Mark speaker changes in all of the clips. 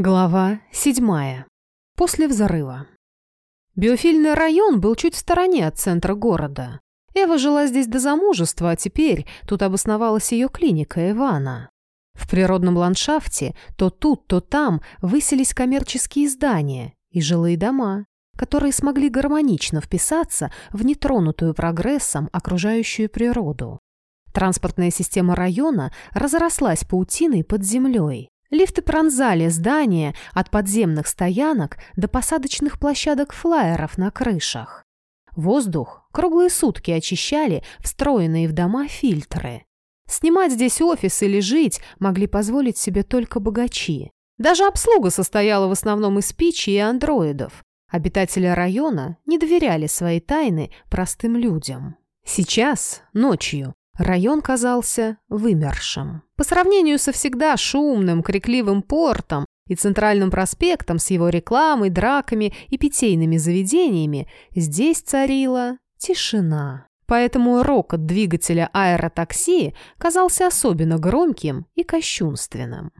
Speaker 1: Глава седьмая. После взрыва. Биофильный район был чуть в стороне от центра города. Эва жила здесь до замужества, а теперь тут обосновалась ее клиника Ивана. В природном ландшафте то тут, то там высились коммерческие здания и жилые дома, которые смогли гармонично вписаться в нетронутую прогрессом окружающую природу. Транспортная система района разрослась паутиной под землей. Лифты пронзали здания от подземных стоянок до посадочных площадок флайеров на крышах. Воздух круглые сутки очищали встроенные в дома фильтры. Снимать здесь офис или жить могли позволить себе только богачи. Даже обслуга состояла в основном из пичи и андроидов. Обитатели района не доверяли свои тайны простым людям. Сейчас, ночью, Район казался вымершим. По сравнению со всегда шумным, крикливым портом и центральным проспектом с его рекламой, драками и питейными заведениями, здесь царила тишина. Поэтому рокот двигателя аэротакси казался особенно громким и кощунственным.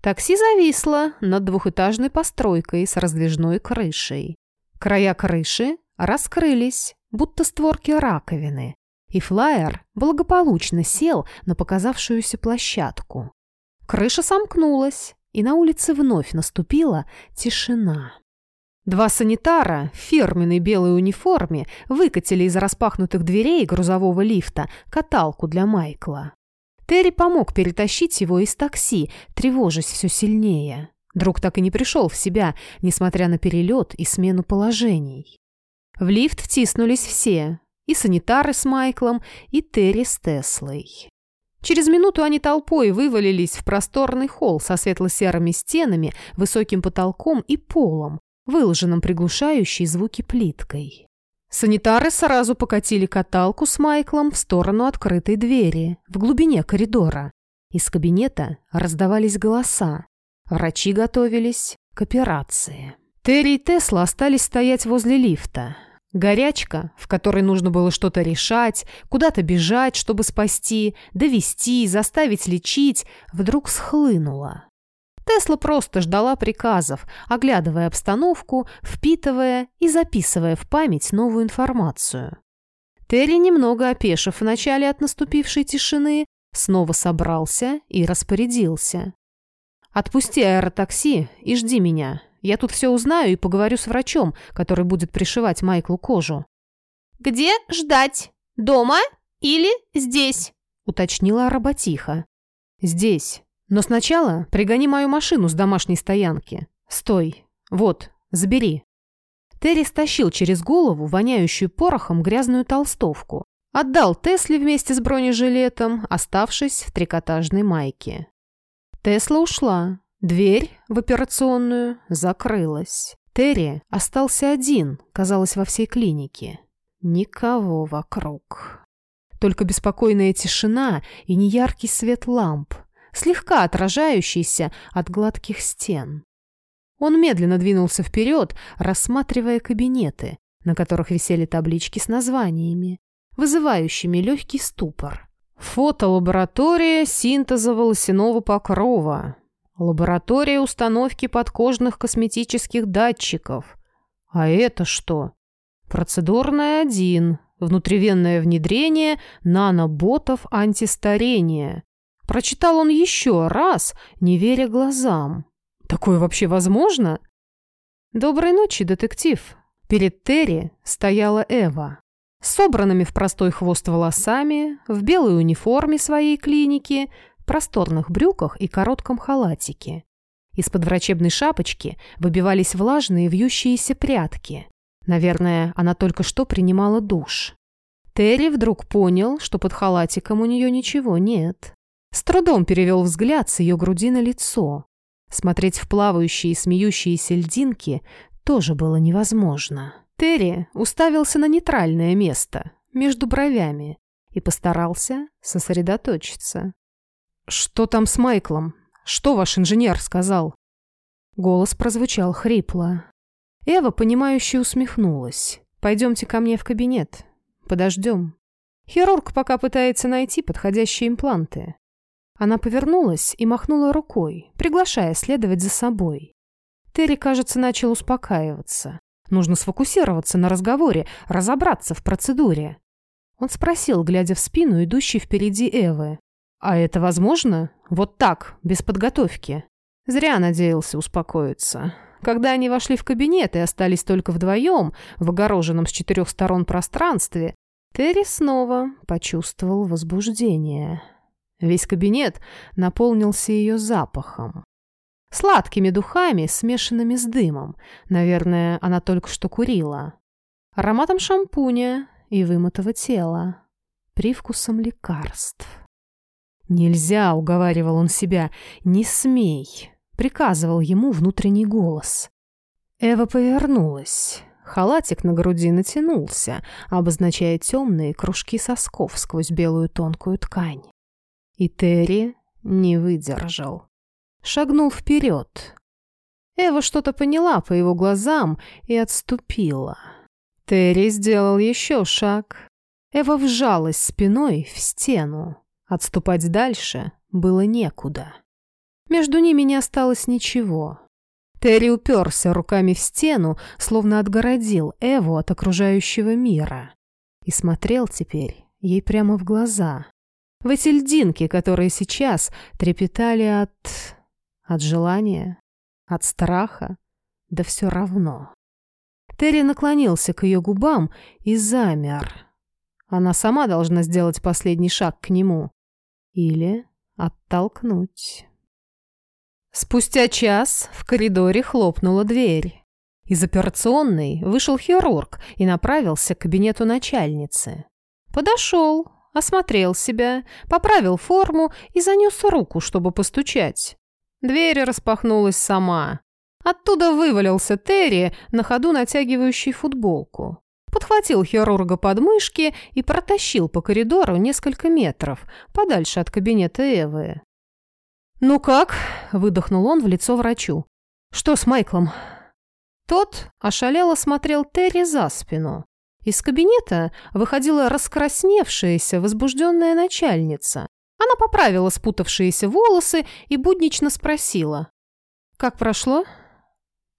Speaker 1: Такси зависло над двухэтажной постройкой с раздвижной крышей. Края крыши раскрылись, будто створки раковины, и флайер благополучно сел на показавшуюся площадку. Крыша сомкнулась, и на улице вновь наступила тишина. Два санитара в фирменной белой униформе выкатили из распахнутых дверей грузового лифта каталку для Майкла. Терри помог перетащить его из такси, тревожась все сильнее. Друг так и не пришел в себя, несмотря на перелет и смену положений. В лифт втиснулись все, и санитары с Майклом, и Терри с Теслой. Через минуту они толпой вывалились в просторный холл со светло-серыми стенами, высоким потолком и полом, выложенным приглушающей звуки плиткой. Санитары сразу покатили каталку с Майклом в сторону открытой двери, в глубине коридора. Из кабинета раздавались голоса. Врачи готовились к операции. Терри и Тесла остались стоять возле лифта. Горячка, в которой нужно было что-то решать, куда-то бежать, чтобы спасти, довести, заставить лечить, вдруг схлынула. Тесла просто ждала приказов, оглядывая обстановку, впитывая и записывая в память новую информацию. Терри, немного опешив вначале от наступившей тишины, снова собрался и распорядился. «Отпусти аэротакси и жди меня. Я тут все узнаю и поговорю с врачом, который будет пришивать Майклу кожу».
Speaker 2: «Где ждать? Дома или здесь?»
Speaker 1: — уточнила работиха. «Здесь. Но сначала пригони мою машину с домашней стоянки. Стой. Вот, забери». Терри стащил через голову воняющую порохом грязную толстовку. Отдал Тесле вместе с бронежилетом, оставшись в трикотажной майке. Тесла ушла, Дверь в операционную закрылась. Терри остался один, казалось, во всей клинике. Никого вокруг. Только беспокойная тишина и неяркий свет ламп, слегка отражающийся от гладких стен. Он медленно двинулся вперед, рассматривая кабинеты, на которых висели таблички с названиями, вызывающими легкий ступор. Фотолаборатория синтеза волосяного покрова, Лаборатория установки подкожных косметических датчиков. А это что? Процедурная 1. Внутривенное внедрение наноботов антистарения. Прочитал он еще раз, не веря глазам. Такое вообще возможно? Доброй ночи, детектив. Перед Терри стояла Эва. Собранными в простой хвост волосами, в белой униформе своей клиники, просторных брюках и коротком халатике. Из-под врачебной шапочки выбивались влажные вьющиеся прядки. Наверное, она только что принимала душ. Терри вдруг понял, что под халатиком у нее ничего нет. С трудом перевел взгляд с ее груди на лицо. Смотреть в плавающие и смеющиеся льдинки тоже было невозможно. Терри уставился на нейтральное место, между бровями, и постарался сосредоточиться. «Что там с Майклом? Что ваш инженер сказал?» Голос прозвучал хрипло. Эва, понимающе усмехнулась. «Пойдемте ко мне в кабинет. Подождем. Хирург пока пытается найти подходящие импланты. Она повернулась и махнула рукой, приглашая следовать за собой. Терри, кажется, начал успокаиваться. Нужно сфокусироваться на разговоре, разобраться в процедуре. Он спросил, глядя в спину идущей впереди Эвы. «А это возможно? Вот так, без подготовки?» Зря надеялся успокоиться. Когда они вошли в кабинет и остались только вдвоем, в огороженном с четырех сторон пространстве, Терри снова почувствовал возбуждение. Весь кабинет наполнился ее запахом. Сладкими духами, смешанными с дымом. Наверное, она только что курила. Ароматом шампуня и вымытого тела. Привкусом лекарств. «Нельзя», — уговаривал он себя, — «не смей», — приказывал ему внутренний голос. Эва повернулась. Халатик на груди натянулся, обозначая темные кружки сосков сквозь белую тонкую ткань. И Терри не выдержал. Шагнул вперед. Эва что-то поняла по его глазам и отступила. Терри сделал еще шаг. Эва вжалась спиной в стену. Отступать дальше было некуда. Между ними не осталось ничего. Терри уперся руками в стену, словно отгородил Эву от окружающего мира. И смотрел теперь ей прямо в глаза. В эти льдинки, которые сейчас трепетали от... от желания, от страха, да все равно. Терри наклонился к ее губам и замер. Она сама должна сделать последний шаг к нему. Или оттолкнуть. Спустя час в коридоре хлопнула дверь. Из операционной вышел хирург и направился к кабинету начальницы. Подошел, осмотрел себя, поправил форму и занес руку, чтобы постучать. Дверь распахнулась сама. Оттуда вывалился Терри, на ходу натягивающий футболку. Подхватил хирурга под мышки и протащил по коридору несколько метров, подальше от кабинета Эвы. «Ну как?» – выдохнул он в лицо врачу. «Что с Майклом?» Тот ошалело смотрел Терри за спину. Из кабинета выходила раскрасневшаяся, возбужденная начальница. Она поправила спутавшиеся волосы и буднично спросила. «Как прошло?»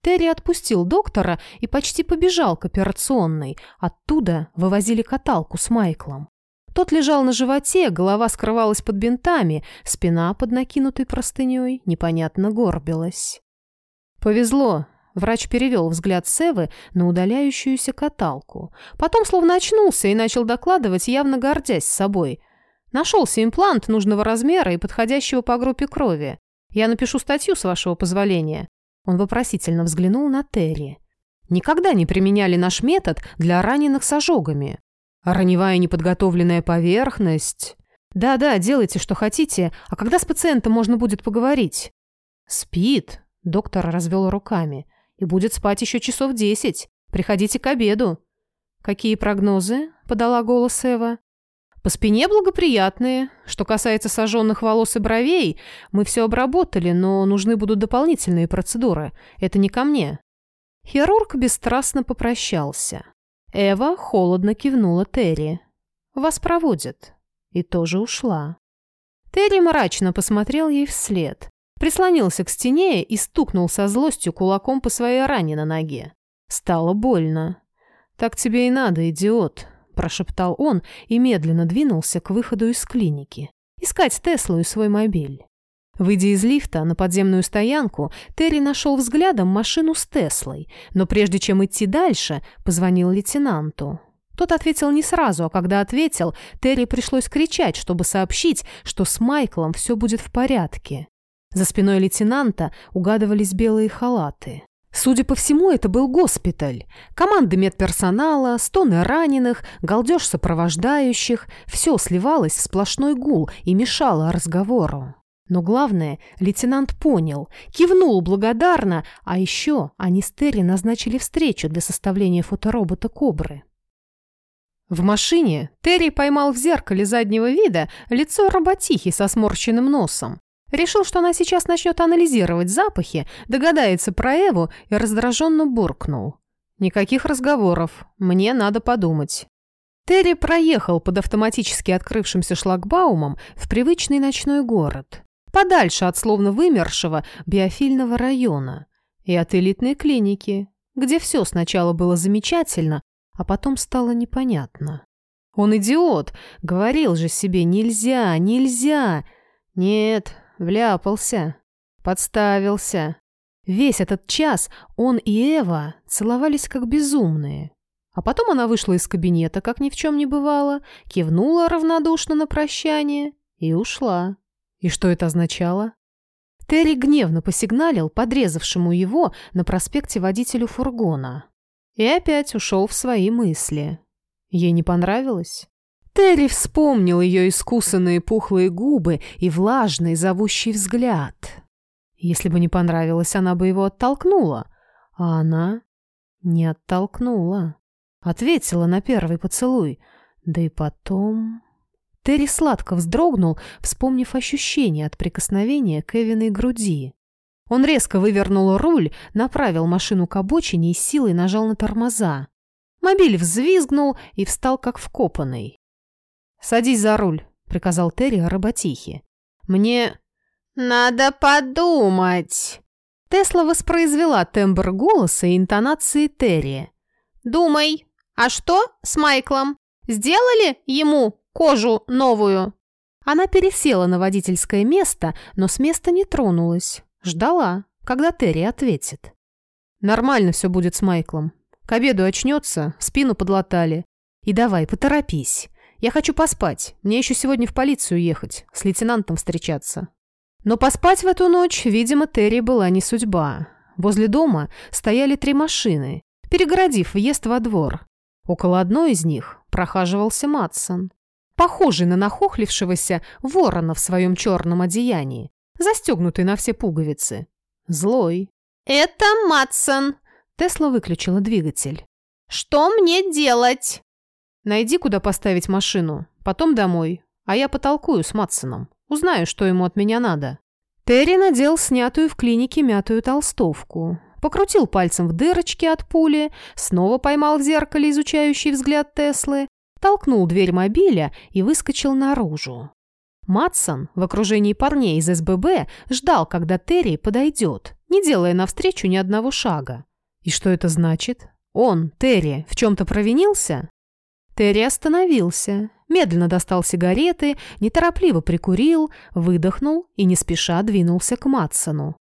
Speaker 1: Терри отпустил доктора и почти побежал к операционной. Оттуда вывозили каталку с Майклом. Тот лежал на животе, голова скрывалась под бинтами, спина под накинутой простыней непонятно горбилась. «Повезло», — врач перевел взгляд Севы на удаляющуюся каталку. Потом словно очнулся и начал докладывать, явно гордясь собой. «Нашелся имплант нужного размера и подходящего по группе крови. Я напишу статью, с вашего позволения. Он вопросительно взглянул на Терри. «Никогда не применяли наш метод для раненых с ожогами. Раневая неподготовленная поверхность...» «Да-да, делайте, что хотите. А когда с пациентом можно будет поговорить?» «Спит», — доктор развел руками. «И будет спать еще часов десять. Приходите к обеду». «Какие прогнозы?» — подала голос Эва. По спине благоприятные. Что касается сожженных волос и бровей, мы все обработали, но нужны будут дополнительные процедуры. Это не ко мне». Хирург бесстрастно попрощался. Эва холодно кивнула Терри. «Вас проводят». И тоже ушла. Терри мрачно посмотрел ей вслед. Прислонился к стене и стукнул со злостью кулаком по своей ране на ноге. Стало больно. «Так тебе и надо, идиот», прошептал он и медленно двинулся к выходу из клиники. Искать Теслу и свой мобиль. Выйдя из лифта на подземную стоянку, Терри нашел взглядом машину с Теслой, но прежде чем идти дальше, позвонил лейтенанту. Тот ответил не сразу, а когда ответил, Терри пришлось кричать, чтобы сообщить, что с Майклом все будет в порядке. За спиной лейтенанта угадывались белые халаты. Судя по всему, это был госпиталь. Команды медперсонала, стоны раненых, галдеж сопровождающих – все сливалось в сплошной гул и мешало разговору. Но главное, лейтенант понял, кивнул благодарно, а еще они с Терри назначили встречу для составления фоторобота «Кобры». В машине Терри поймал в зеркале заднего вида лицо работихи со сморщенным носом. Решил, что она сейчас начнет анализировать запахи, догадается про Эву и раздраженно буркнул. «Никаких разговоров. Мне надо подумать». Терри проехал под автоматически открывшимся шлагбаумом в привычный ночной город, подальше от словно вымершего биофильного района и от элитной клиники, где все сначала было замечательно, а потом стало непонятно. Он идиот, говорил же себе «нельзя, нельзя». Нет, вляпался, подставился. Весь этот час он и Эва целовались как безумные. А потом она вышла из кабинета, как ни в чем не бывало, кивнула равнодушно на прощание и ушла. И что это означало? Терри гневно посигналил подрезавшему его на проспекте водителю фургона. И опять ушел в свои мысли. Ей не понравилось? Терри вспомнил ее искусанные пухлые губы и влажный зовущий взгляд. Если бы не понравилось, она бы его оттолкнула. А она не оттолкнула. Ответила на первый поцелуй. Да и потом... Терри сладко вздрогнул, вспомнив ощущение от прикосновения к Эвиной груди. Он резко вывернул руль, направил машину к обочине и силой нажал на тормоза. Мобиль взвизгнул и встал как вкопанный. «Садись за руль», — приказал Терри работихе. «Мне...»
Speaker 2: «Надо подумать!»
Speaker 1: Тесла воспроизвела тембр голоса и интонации Терри.
Speaker 2: «Думай, а что с Майклом? Сделали ему кожу новую?»
Speaker 1: Она пересела на водительское место, но с места не тронулась. Ждала, когда Терри ответит. «Нормально все будет с Майклом. К обеду очнется, спину подлатали. И давай, поторопись. Я хочу поспать. Мне еще сегодня в полицию ехать, с лейтенантом встречаться». Но поспать в эту ночь, видимо, Терри была не судьба. Возле дома стояли три машины, перегородив въезд во двор. Около одной из них прохаживался Матсон, похожий на нахохлившегося ворона в своем черном одеянии, застегнутый на все пуговицы. Злой.
Speaker 2: «Это Матсон!»
Speaker 1: Тесла выключила двигатель.
Speaker 2: «Что мне делать?»
Speaker 1: «Найди, куда поставить машину, потом домой, а я потолкую с Матсоном». Узнаю, что ему от меня надо». Терри надел снятую в клинике мятую толстовку, покрутил пальцем в дырочке от пули, снова поймал в зеркале изучающий взгляд Теслы, толкнул дверь мобиля и выскочил наружу. Матсон в окружении парней из СББ ждал, когда Терри подойдет, не делая навстречу ни одного шага. И что это значит? Он, Терри, в чем-то провинился? Терри остановился, медленно достал сигареты, неторопливо прикурил, выдохнул и не спеша двинулся к Матсону.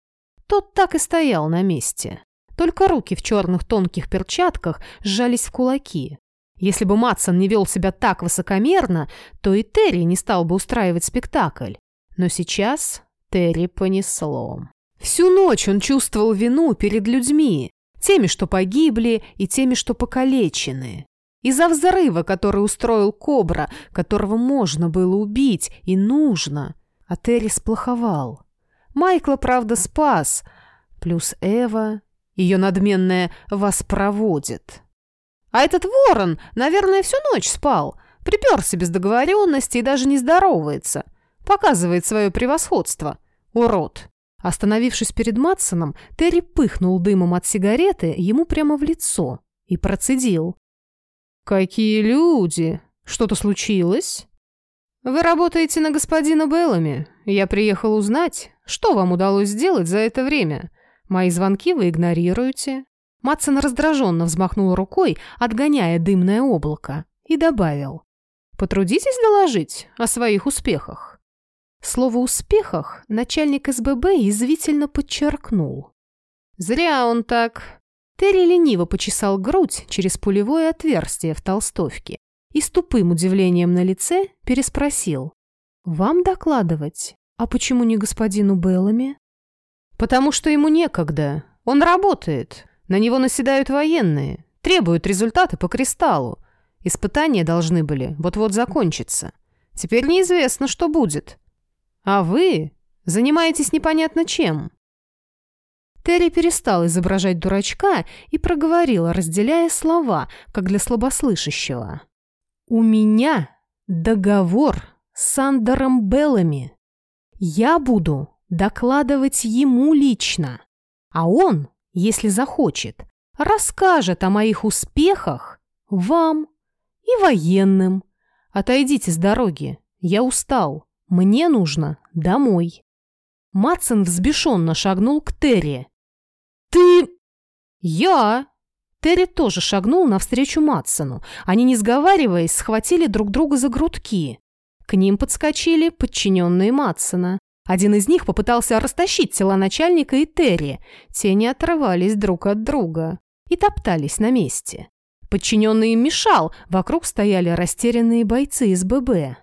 Speaker 1: Тот так и стоял на месте. Только руки в черных тонких перчатках сжались в кулаки. Если бы Матсон не вел себя так высокомерно, то и Терри не стал бы устраивать спектакль. Но сейчас Терри понесло. Всю ночь он чувствовал вину перед людьми, теми, что погибли, и теми, что покалечены. Из-за взрыва, который устроил Кобра, которого можно было убить и нужно. А Терри сплоховал. Майкла, правда, спас. Плюс Эва, ее надменная, вас проводит. А этот ворон, наверное, всю ночь спал. Приперся без договоренности и даже не здоровается. Показывает свое превосходство. Урод. Остановившись перед Матсоном, Терри пыхнул дымом от сигареты ему прямо в лицо и процедил. «Какие люди! Что-то случилось?» «Вы работаете на господина Беллами. Я приехал узнать, что вам удалось сделать за это время. Мои звонки вы игнорируете». Матсон раздраженно взмахнул рукой, отгоняя дымное облако, и добавил. «Потрудитесь доложить о своих успехах». Слово «успехах» начальник СББ язвительно подчеркнул. «Зря он так. Терри лениво почесал грудь через пулевое отверстие в толстовке и с тупым удивлением на лице переспросил. «Вам докладывать? А почему не господину Беллами?» «Потому что ему некогда. Он работает. На него наседают военные. Требуют результаты по кристаллу. Испытания должны были вот-вот закончиться. Теперь неизвестно, что будет. А вы занимаетесь непонятно чем». Терри перестал изображать дурачка и проговорила, разделяя слова, как для слабослышащего. «У меня договор с Андером Беллами. Я буду докладывать ему лично, а он, если захочет, расскажет о моих успехах вам и военным. Отойдите с дороги, я устал, мне нужно домой. Матсон взбешенно шагнул к Терри. «Ты...» «Я...» Терри тоже шагнул навстречу Матсону. Они, не сговариваясь, схватили друг друга за грудки. К ним подскочили подчиненные Матсона. Один из них попытался растащить тела начальника и Терри. Те не отрывались друг от друга и топтались на месте. Подчиненный им мешал, вокруг стояли растерянные бойцы из ББ.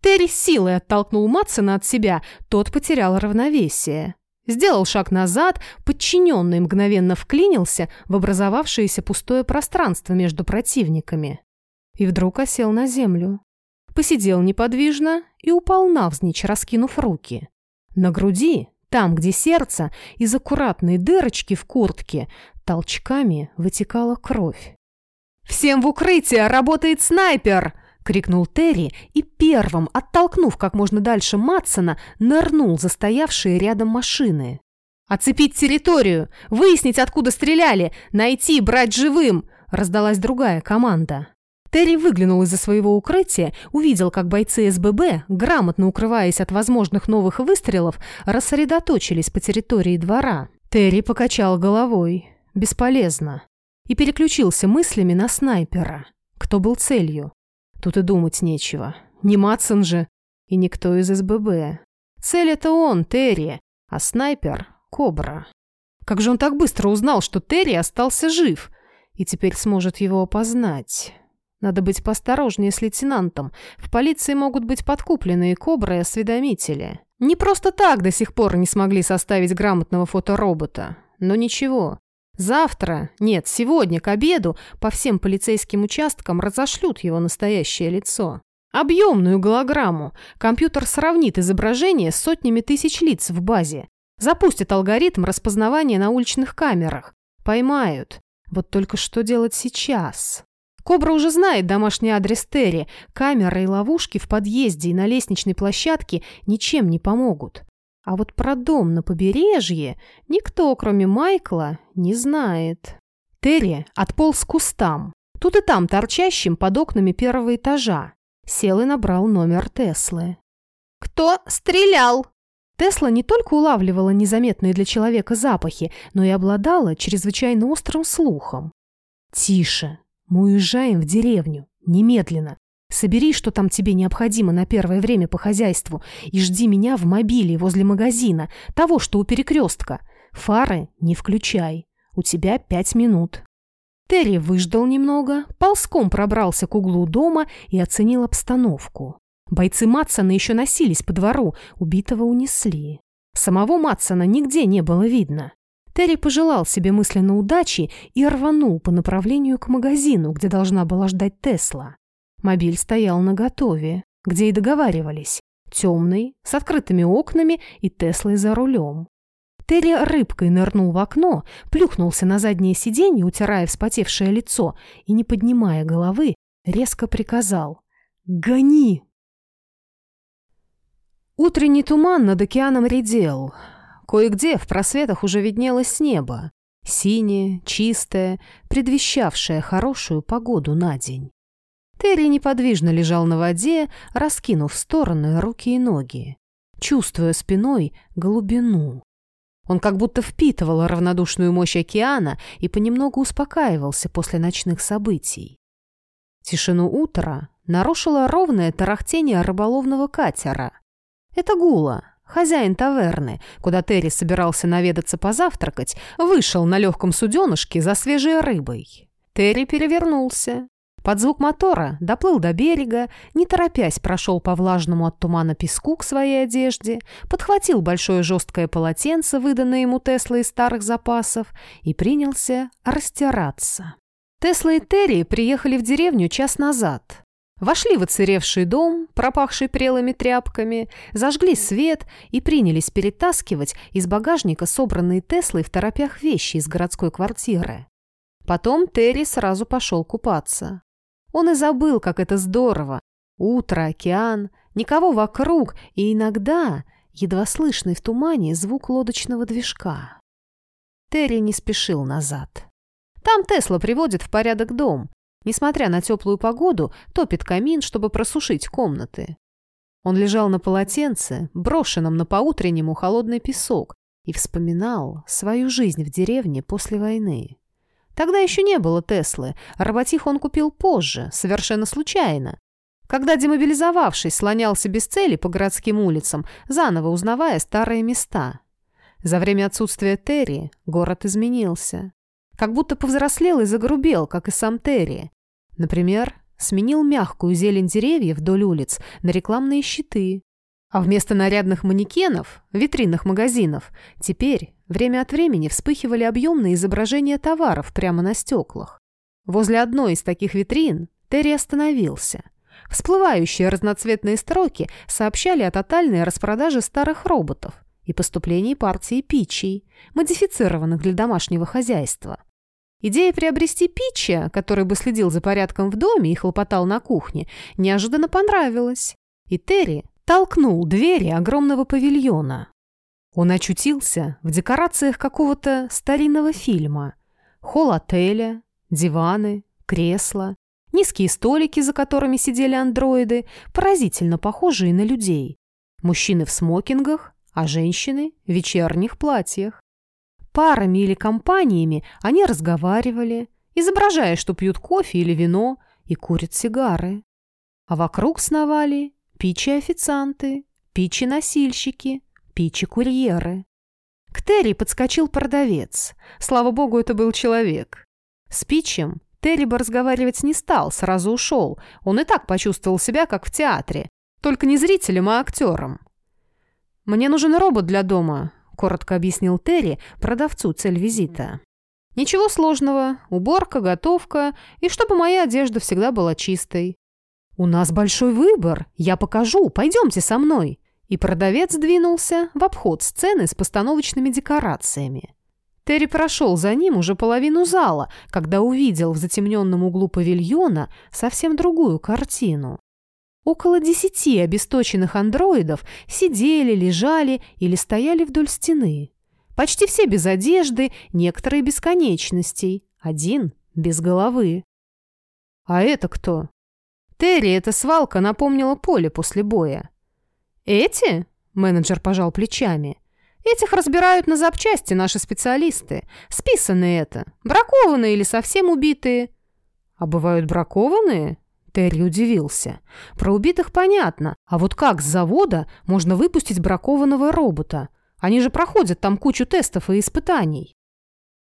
Speaker 1: Терри силой оттолкнул Матсона от себя, тот потерял равновесие. Сделал шаг назад, подчиненный мгновенно вклинился в образовавшееся пустое пространство между противниками. И вдруг осел на землю. Посидел неподвижно и упал навзничь, раскинув руки. На груди, там, где сердце, из аккуратной дырочки в куртке, толчками вытекала кровь. «Всем в укрытие! Работает снайпер!» — крикнул Терри и первым, оттолкнув как можно дальше Матсона, нырнул за стоявшие рядом машины. «Оцепить территорию! Выяснить, откуда стреляли! Найти, брать живым!» — раздалась другая команда. Терри выглянул из-за своего укрытия, увидел, как бойцы СББ, грамотно укрываясь от возможных новых выстрелов, рассредоточились по территории двора. Терри покачал головой. Бесполезно. И переключился мыслями на снайпера. Кто был целью? Тут и думать нечего. Не Матсон же. И никто из СББ. Цель это он, Терри, а снайпер — Кобра. Как же он так быстро узнал, что Терри остался жив и теперь сможет его опознать? Надо быть поосторожнее с лейтенантом. В полиции могут быть подкупленные Кобры и осведомители. Не просто так до сих пор не смогли составить грамотного фоторобота. Но ничего, Завтра, нет, сегодня к обеду по всем полицейским участкам разошлют его настоящее лицо. Объемную голограмму. Компьютер сравнит изображение с сотнями тысяч лиц в базе. Запустит алгоритм распознавания на уличных камерах. Поймают. Вот только что делать сейчас? Кобра уже знает домашний адрес Терри. Камеры и ловушки в подъезде и на лестничной площадке ничем не помогут. А вот про дом на побережье никто, кроме Майкла, не знает. Терри отполз к кустам, тут и там торчащим под окнами первого этажа. Сел и набрал номер Теслы.
Speaker 2: «Кто стрелял?»
Speaker 1: Тесла не только улавливала незаметные для человека запахи, но и обладала чрезвычайно острым слухом. «Тише, мы уезжаем в деревню, немедленно. Собери, что там тебе необходимо на первое время по хозяйству, и жди меня в мобиле возле магазина, того, что у перекрестка. Фары не включай. У тебя пять минут». Терри выждал немного, ползком пробрался к углу дома и оценил обстановку. Бойцы Матсона еще носились по двору, убитого унесли. Самого Матсона нигде не было видно. Терри пожелал себе мысленно удачи и рванул по направлению к магазину, где должна была ждать Тесла. Мобиль стоял наготове, где и договаривались. Темный, с открытыми окнами и Теслой за рулем. Терри рыбкой нырнул в окно, плюхнулся на заднее сиденье, утирая вспотевшее лицо, и, не поднимая головы, резко приказал «Гони!». Утренний туман над океаном редел. Кое-где в просветах уже виднелось небо, синее, чистое, предвещавшее хорошую погоду на день. Терри неподвижно лежал на воде, раскинув в стороны руки и ноги, чувствуя спиной глубину. Он как будто впитывал равнодушную мощь океана и понемногу успокаивался после ночных событий. Тишину утра нарушило ровное тарахтение рыболовного катера. Это Гула, хозяин таверны, куда Терри собирался наведаться позавтракать, вышел на легком суденышке за свежей рыбой. Терри перевернулся, под звук мотора доплыл до берега, не торопясь прошел по влажному от тумана песку к своей одежде, подхватил большое жесткое полотенце, выданное ему Тесла из старых запасов, и принялся растираться. Тесла и Терри приехали в деревню час назад. Вошли в оцаревший дом, пропахший прелыми тряпками, зажгли свет и принялись перетаскивать из багажника собранные Теслой в торопях вещи из городской квартиры. Потом Терри сразу пошел купаться. Он и забыл, как это здорово. Утро, океан, никого вокруг и иногда едва слышный в тумане звук лодочного движка. Терри не спешил назад. Там Тесла приводит в порядок дом. Несмотря на теплую погоду, топит камин, чтобы просушить комнаты. Он лежал на полотенце, брошенном на поутреннему холодный песок, и вспоминал свою жизнь в деревне после войны. Тогда еще не было Теслы, роботиху он купил позже, совершенно случайно. Когда, демобилизовавшись, слонялся без цели по городским улицам, заново узнавая старые места. За время отсутствия Терри город изменился. Как будто повзрослел и загрубел, как и сам Терри. Например, сменил мягкую зелень деревьев вдоль улиц на рекламные щиты. А вместо нарядных манекенов, витринных магазинов, теперь время от времени вспыхивали объемные изображения товаров прямо на стеклах. Возле одной из таких витрин Терри остановился. Всплывающие разноцветные строки сообщали о тотальной распродаже старых роботов и поступлении партии пичей, модифицированных для домашнего хозяйства. Идея приобрести Питча, который бы следил за порядком в доме и хлопотал на кухне, неожиданно понравилась. И Терри толкнул двери огромного павильона. Он очутился в декорациях какого-то старинного фильма. Холл отеля, диваны, кресла, низкие столики, за которыми сидели андроиды, поразительно похожие на людей. Мужчины в смокингах, а женщины в вечерних платьях. Парами или компаниями они разговаривали, изображая, что пьют кофе или вино и курят сигары. А вокруг сновали пичи-официанты, пичи-носильщики, пичи-курьеры. К Терри подскочил продавец. Слава богу, это был человек. С Пичем Терри бы разговаривать не стал, сразу ушел. Он и так почувствовал себя, как в театре. Только не зрителем, а актером. «Мне нужен робот для дома», — коротко объяснил Терри продавцу цель визита. «Ничего сложного. Уборка, готовка, и чтобы моя одежда всегда была чистой». «У нас большой выбор. Я покажу. Пойдемте со мной». И продавец двинулся в обход сцены с постановочными декорациями. Терри прошел за ним уже половину зала, когда увидел в затемненном углу павильона совсем другую картину. Около десяти обесточенных андроидов сидели, лежали или стояли вдоль стены. Почти все без одежды, некоторые без конечностей, один без головы. А это кто? Терри эта свалка напомнила поле после боя. Эти? Менеджер пожал плечами. Этих разбирают на запчасти наши специалисты. Списаны это. Бракованные или совсем убитые. А бывают бракованные? Терри удивился. Про убитых понятно, а вот как с завода можно выпустить бракованного робота? Они же проходят там кучу тестов и испытаний.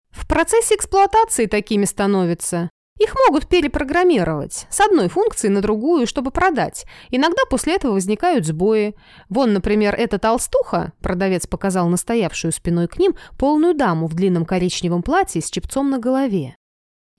Speaker 1: В процессе эксплуатации такими становятся. Их могут перепрограммировать с одной функции на другую, чтобы продать. Иногда после этого возникают сбои. Вон, например, эта толстуха, продавец показал настоявшую спиной к ним, полную даму в длинном коричневом платье с чепцом на голове.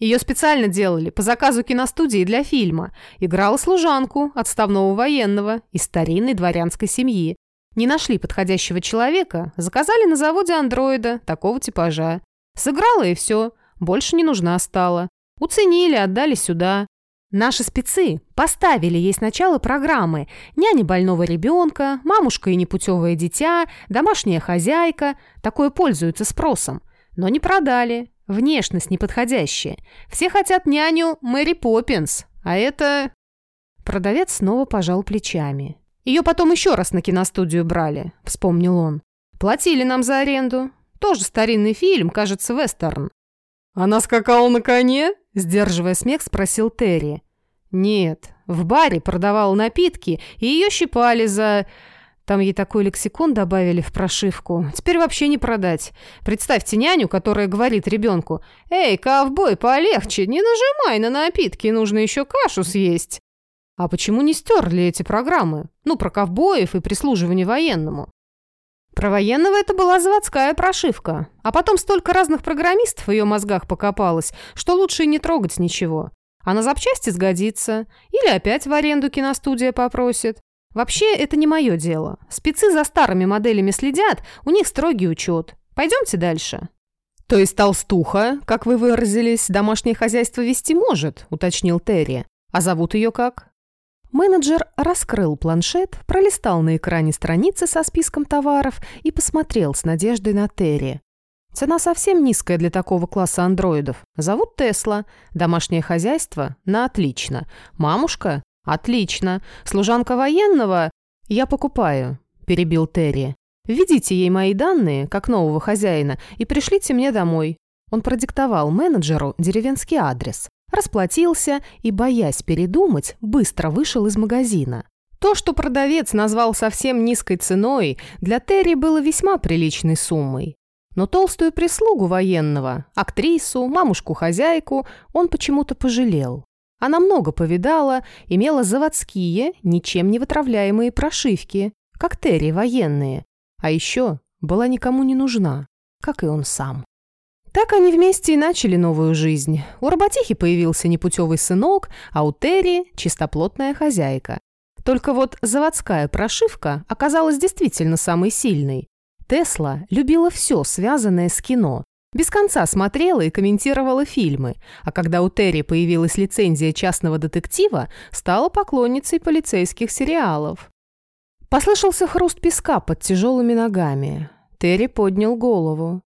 Speaker 1: Ее специально делали по заказу киностудии для фильма. Играла служанку, отставного военного, из старинной дворянской семьи. Не нашли подходящего человека, заказали на заводе андроида, такого типажа. Сыграла и все, больше не нужна стала. Уценили, отдали сюда. Наши спецы поставили ей сначала программы «Няня больного ребенка», «Мамушка и непутевое дитя», «Домашняя хозяйка». Такое пользуется спросом. Но не продали. Внешность неподходящая. Все хотят няню Мэри Поппинс, а это...» Продавец снова пожал плечами. «Ее потом еще раз на киностудию брали», — вспомнил он. «Платили нам за аренду. Тоже старинный фильм, кажется, вестерн». «Она скакала на коне?» — сдерживая смех, спросил Терри. «Нет, в баре продавал напитки, и ее щипали за...» Там ей такой лексикон добавили в прошивку. Теперь вообще не продать. Представьте няню, которая говорит ребенку, «Эй, ковбой, полегче, не нажимай на напитки, нужно еще кашу съесть». А почему не стерли эти программы? Ну, про ковбоев и прислуживание военному. Про военного это была заводская прошивка. А потом столько разных программистов в ее мозгах покопалось, что лучше и не трогать ничего. А на запчасти сгодится. Или опять в аренду киностудия попросит. Вообще, это не мое дело. Спецы за старыми моделями следят, у них строгий учет. Пойдемте дальше». «То есть толстуха, как вы выразились, домашнее хозяйство вести может», — уточнил Терри. «А зовут ее как?» Менеджер раскрыл планшет, пролистал на экране страницы со списком товаров и посмотрел с надеждой на Терри. Цена совсем низкая для такого класса андроидов. Зовут Тесла. Домашнее хозяйство? На отлично. Мамушка? Отлично. Служанка военного? Я покупаю», – перебил Терри. «Введите ей мои данные, как нового хозяина, и пришлите мне домой». Он продиктовал менеджеру деревенский адрес, расплатился и, боясь передумать, быстро вышел из магазина. То, что продавец назвал совсем низкой ценой, для Терри было весьма приличной суммой. Но толстую прислугу военного, актрису, мамушку-хозяйку, он почему-то пожалел. Она много повидала, имела заводские, ничем не вытравляемые прошивки, как Терри военные, а еще была никому не нужна, как и он сам. Так они вместе и начали новую жизнь. У работихи появился непутевый сынок, а у Терри – чистоплотная хозяйка. Только вот заводская прошивка оказалась действительно самой сильной. Тесла любила все, связанное с кино. Без конца смотрела и комментировала фильмы, а когда у Терри появилась лицензия частного детектива, стала поклонницей полицейских сериалов. Послышался хруст песка под тяжелыми ногами. Терри поднял голову.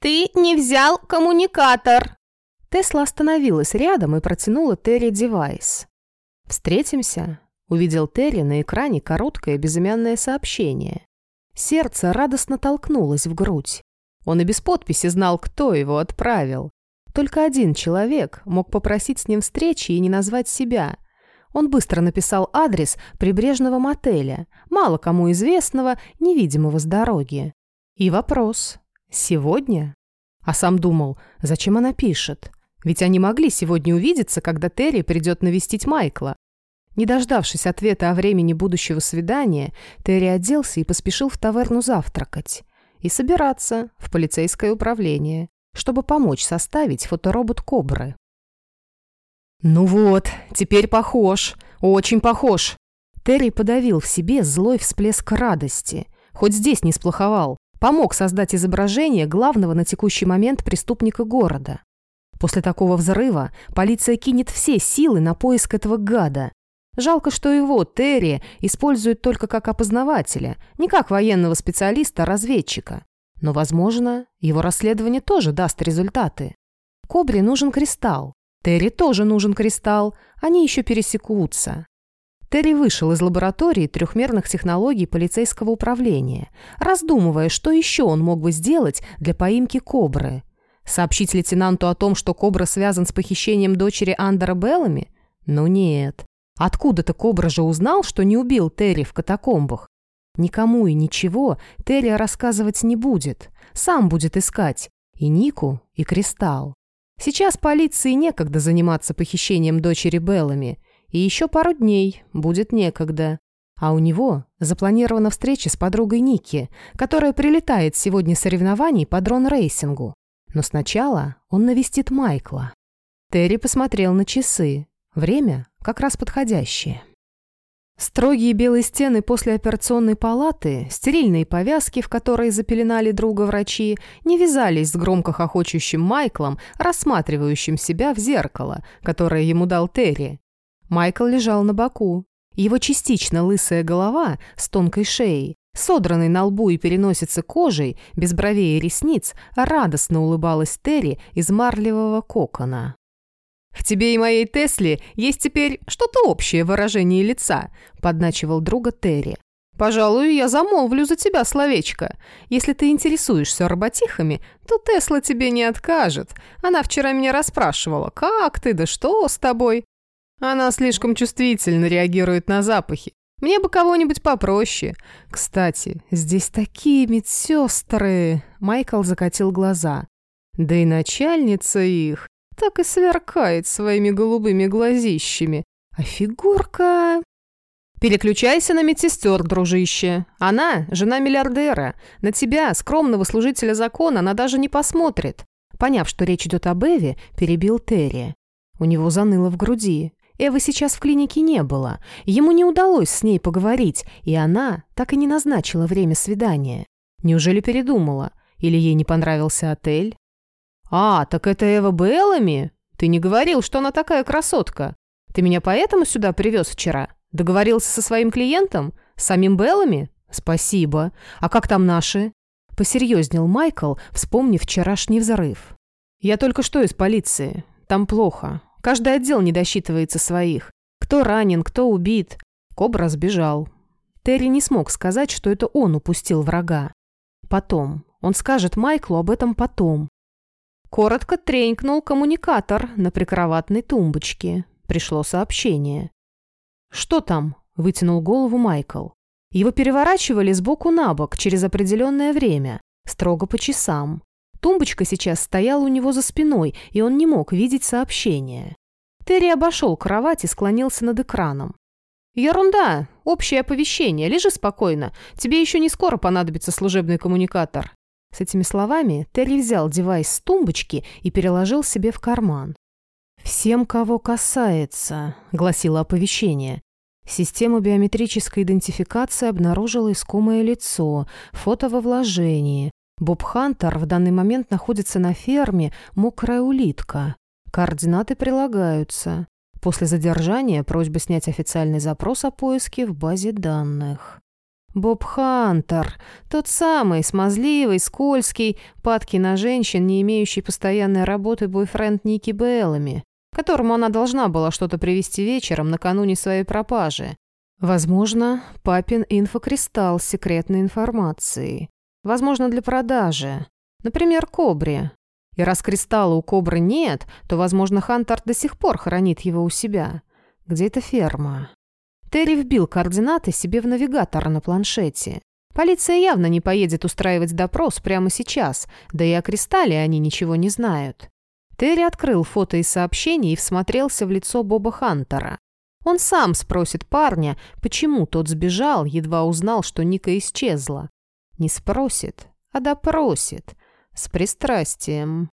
Speaker 2: «Ты не взял коммуникатор!»
Speaker 1: Тесла остановилась рядом и протянула Терри девайс. «Встретимся?» — увидел Терри на экране короткое безымянное сообщение. Сердце радостно толкнулось в грудь. Он и без подписи знал, кто его отправил. Только один человек мог попросить с ним встречи и не назвать себя. Он быстро написал адрес прибрежного мотеля, мало кому известного, невидимого с дороги. И вопрос. Сегодня? А сам думал, зачем она пишет? Ведь они могли сегодня увидеться, когда Терри придет навестить Майкла. Не дождавшись ответа о времени будущего свидания, Терри оделся и поспешил в таверну завтракать. И собираться в полицейское управление, чтобы помочь составить фоторобот Кобры. «Ну вот, теперь похож, очень похож!» Терри подавил в себе злой всплеск радости. Хоть здесь не сплоховал помог создать изображение главного на текущий момент преступника города. После такого взрыва полиция кинет все силы на поиск этого гада. Жалко, что его, Терри, используют только как опознавателя, не как военного специалиста-разведчика. Но, возможно, его расследование тоже даст результаты. Кобре нужен кристалл. Терри тоже нужен кристалл. Они еще пересекутся. Терри вышел из лаборатории трехмерных технологий полицейского управления, раздумывая, что еще он мог бы сделать для поимки Кобры. Сообщить лейтенанту о том, что Кобра связан с похищением дочери Андера Беллами? Ну нет. Откуда-то Кобра же узнал, что не убил Терри в катакомбах. Никому и ничего Терри рассказывать не будет. Сам будет искать и Нику, и Кристалл. Сейчас полиции некогда заниматься похищением дочери Беллами – и еще пару дней будет некогда. А у него запланирована встреча с подругой Ники, которая прилетает сегодня с соревнований по дрон-рейсингу. Но сначала он навестит Майкла. Терри посмотрел на часы. Время как раз подходящее. Строгие белые стены после операционной палаты, стерильные повязки, в которые запеленали друга врачи, не вязались с громко хохочущим Майклом, рассматривающим себя в зеркало, которое ему дал Терри. Майкл лежал на боку. Его частично лысая голова с тонкой шеей, содранной на лбу и переносице кожей, без бровей и ресниц, радостно улыбалась Терри из марлевого кокона. «В тебе и моей Тесле есть теперь что-то общее выражение лица», — подначивал друга Терри. «Пожалуй, я замолвлю за тебя словечко. Если ты интересуешься работихами, то Тесла тебе не откажет. Она вчера меня расспрашивала, как ты, да что с тобой. Она слишком чувствительно реагирует на запахи. Мне бы кого-нибудь попроще. Кстати, здесь такие медсестры. Майкл закатил глаза. Да и начальница их так и сверкает своими голубыми глазищами. А фигурка... Переключайся на медсестер, дружище. Она – жена миллиардера. На тебя, скромного служителя закона, она даже не посмотрит. Поняв, что речь идет об Эве, перебил Терри. У него заныло в груди. Эвы сейчас в клинике не было. Ему не удалось с ней поговорить, и она так и не назначила время свидания. Неужели передумала? Или ей не понравился отель? «А, так это Эва Беллами? Ты не говорил, что она такая красотка. Ты меня поэтому сюда привез вчера? Договорился со своим клиентом? С самим Беллами? Спасибо. А как там наши?» Посерьезнел Майкл, вспомнив вчерашний взрыв. «Я только что из полиции. Там плохо. Каждый отдел не досчитывается своих. Кто ранен, кто убит. Кобра сбежал. Терри не смог сказать, что это он упустил врага. Потом. Он скажет Майклу об этом потом. Коротко тренькнул коммуникатор на прикроватной тумбочке. Пришло сообщение. «Что там?» – вытянул голову Майкл. Его переворачивали сбоку на бок через определенное время, строго по часам. Тумбочка сейчас стояла у него за спиной, и он не мог видеть сообщение. Терри обошел кровать и склонился над экраном. «Ерунда! Общее оповещение. Лежи спокойно. Тебе еще не скоро понадобится служебный коммуникатор». С этими словами Терри взял девайс с тумбочки и переложил себе в карман. «Всем, кого касается», — гласило оповещение. Система биометрической идентификации обнаружила искомое лицо, фото во вложении. Боб Хантер в данный момент находится на ферме «Мокрая улитка». Координаты прилагаются. После задержания просьба снять официальный запрос о поиске в базе данных. Боб Хантер, тот самый, смазливый, скользкий, падкий на женщин, не имеющий постоянной работы бойфренд Ники Беллами, которому она должна была что-то привезти вечером накануне своей пропажи. Возможно, папин инфокристалл с секретной информацией. Возможно, для продажи. Например, Кобре. И раз кристалла у Кобры нет, то, возможно, Хантер до сих пор хранит его у себя. Где эта ферма? Терри вбил координаты себе в навигатор на планшете. Полиция явно не поедет устраивать допрос прямо сейчас, да и о кристалле они ничего не знают. Терри открыл фото и сообщение и всмотрелся в лицо Боба Хантера. Он сам спросит парня, почему тот сбежал, едва узнал, что Ника исчезла. Не спросит, а допросит. С пристрастием.